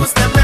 gusta más.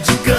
de.